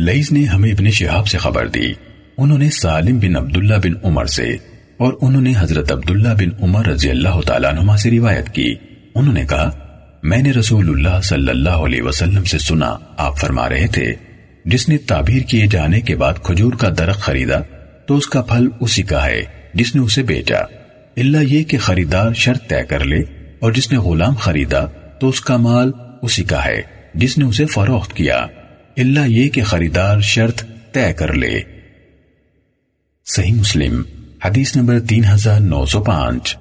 لئیس نے ہمیں ابن شہاب سے خبر دی۔ انہوں نے سالم بن عبداللہ بن عمر سے اور انہوں نے حضرت عبداللہ بن عمر رضی اللہ تعالیٰ عنہ سے روایت کی۔ انہوں نے کہا، میں نے رسول اللہ صلی اللہ علیہ وسلم سے سنا، آپ فرما رہے تھے، جس نے تعبیر کیے جانے کے بعد کھجور کا درخت خریدا، تو اس کا پھل اسی کا ہے، جس نے اسے بیچا۔ اللہ یہ کہ خریدار شرط طے کر لے، اور جس نے غلام خریدا، تو اس کا مال اسی کا ہے، جس نے اسے فروخت کیا۔ اللہ یہ کہ خریدار شرط طے کر لے۔ صحیح مسلم، حدیث نمبر تین ہزار نو سو پانچ۔